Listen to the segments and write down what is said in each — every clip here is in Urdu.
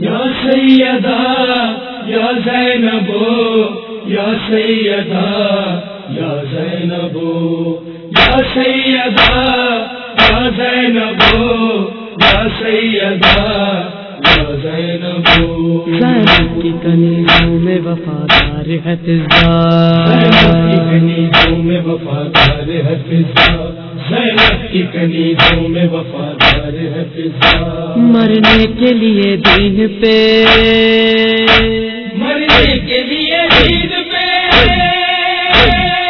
یا سیدا یا زینبو یا سیدا یا زینبو یا سیدا یا زینبو یا سیدا میں وفادار ہے زینب کی کنیزوں میں وفادار ہے میں وفادار ہے مرنے کے لیے دین پہ۔ مرنے کے لیے عید پہ۔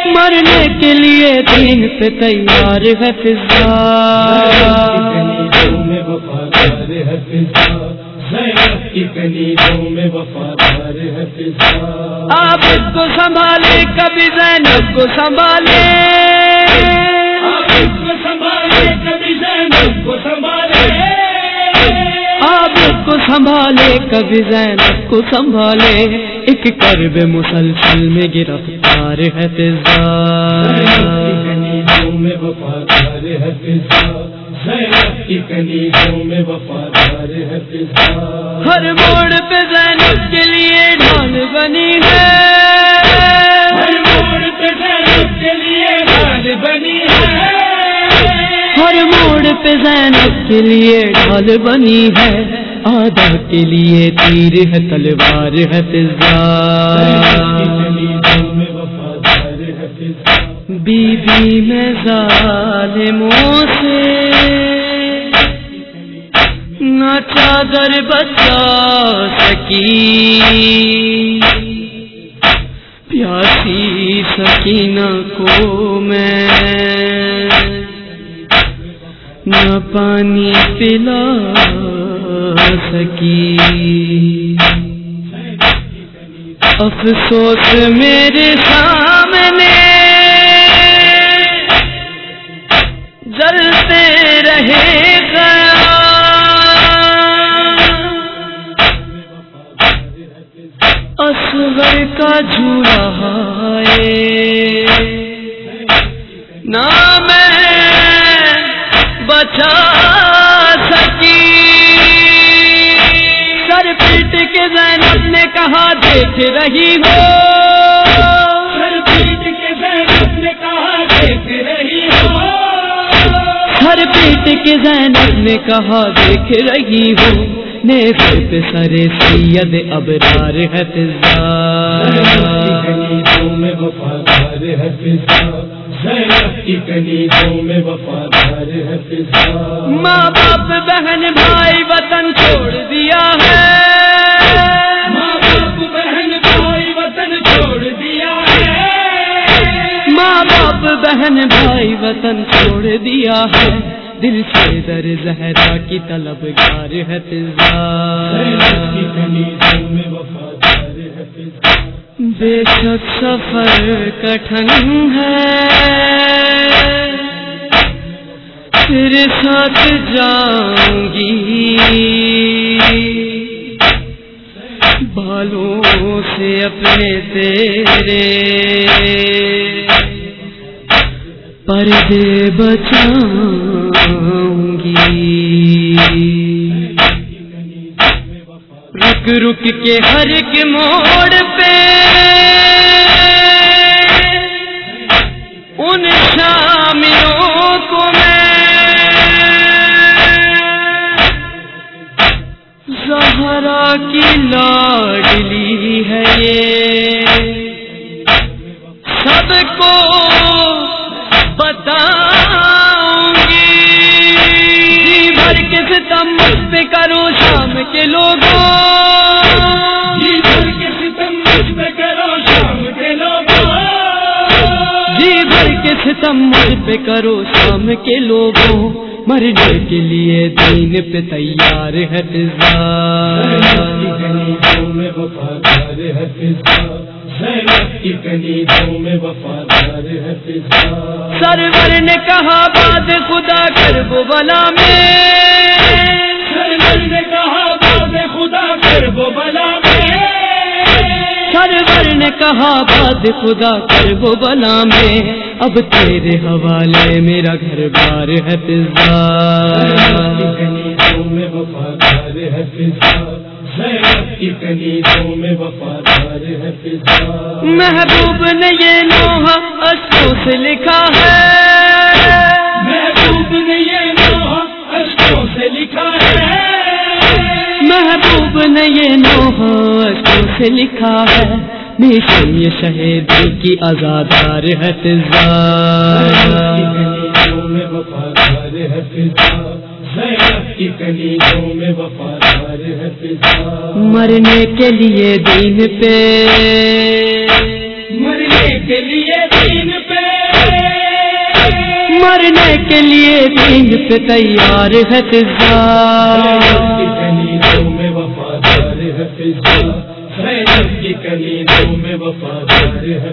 مرنے کے لیے دین پہ تیار ہے فضا۔ فضا زینب کی کنیزوں میں وفادار ہے فضا آپ اس کو سنبھالے کبھی زینب کو سنبھالے۔ آپ اس کو سنبھالے کبھی زینب کو سنبھالے۔ آپ اس کو سنبھالے کبھی زینب کو سنبھالے۔ ایک کرب مسلسل میں گرفتار ہے فضا کنیزوں میں وفادار ہے زینب کی کنیزوں میں وفادار ہے ہر موڑ پہ زینب کے لیے ڈھال بنی ہے۔ ہر موڑ پہ زینب کے لیے ڈال بنی ہے۔ ہر موڑ پہ زینب کے لیے ڈھال بنی ہے۔ آدھا کے لیے تیر ہے تلوار ہے فضا۔ بی بی میں ظالموں سے نہ چادر بچا سکی۔ پیاسی سکینہ کو میں نہ پانی پلا سکی۔ افسوس میرے سامنے جلتے رہے گیا اصغر کا جھولا ہے نہ میں بچا سکی۔ سر پیٹ کے زینب نے کہا، دیکھ رہی ہو۔ پیٹ کے زینب نے کہا دیکھ رہی ہو نیفے پہ سر سید ابرار ہے میں وفادار ہے میں وفادار ماں باپ بہن بھائی وطن چھوڑ دیا ہے۔ ماں باپ بہن بھائی وطن چھوڑ دیا ہے۔ ماں باپ بہن بھائی وطن چھوڑ دیا ہے۔ دل سے در زہرا کی طلب گار ہے فضا۔ بے شک سفر کٹھن ہے۔ پھر ساتھ جاؤں گی بالوں سے اپنے تیرے۔ پردے بچاؤں۔ گی۔ رک رک کے ہر ایک موڑ پہ ان شاملوں کو میں زہرا کی لاڈلی ہے یہ۔ پہ کرو شام کے لوگوں مرنے کے لیے دین پہ تیار ہے سرور نے کہا بات خدا کر بلا میں۔ سرور نے کہا باب خدا کر بلا میں۔ سرور نے کہا بات خدا کر بلا میں۔ اب تیرے حوالے میرا گھر بار ہے میں وفادار فضا محبوب نے یہ نوحہ اشکوں سے لکھا ہے۔ محبوب نے یہ نوحہ اشکوں سے لکھا ہے۔ محبوب نے یہ نوحہ اشکوں سے لکھا ہے۔ نیشم یہ شہیدی کی آزادار ہے مرنے کے لیے دین پہ۔ مرنے کے لیے دین پہ۔ مرنے کے لیے دین پہ تیار ہے وفادار ہے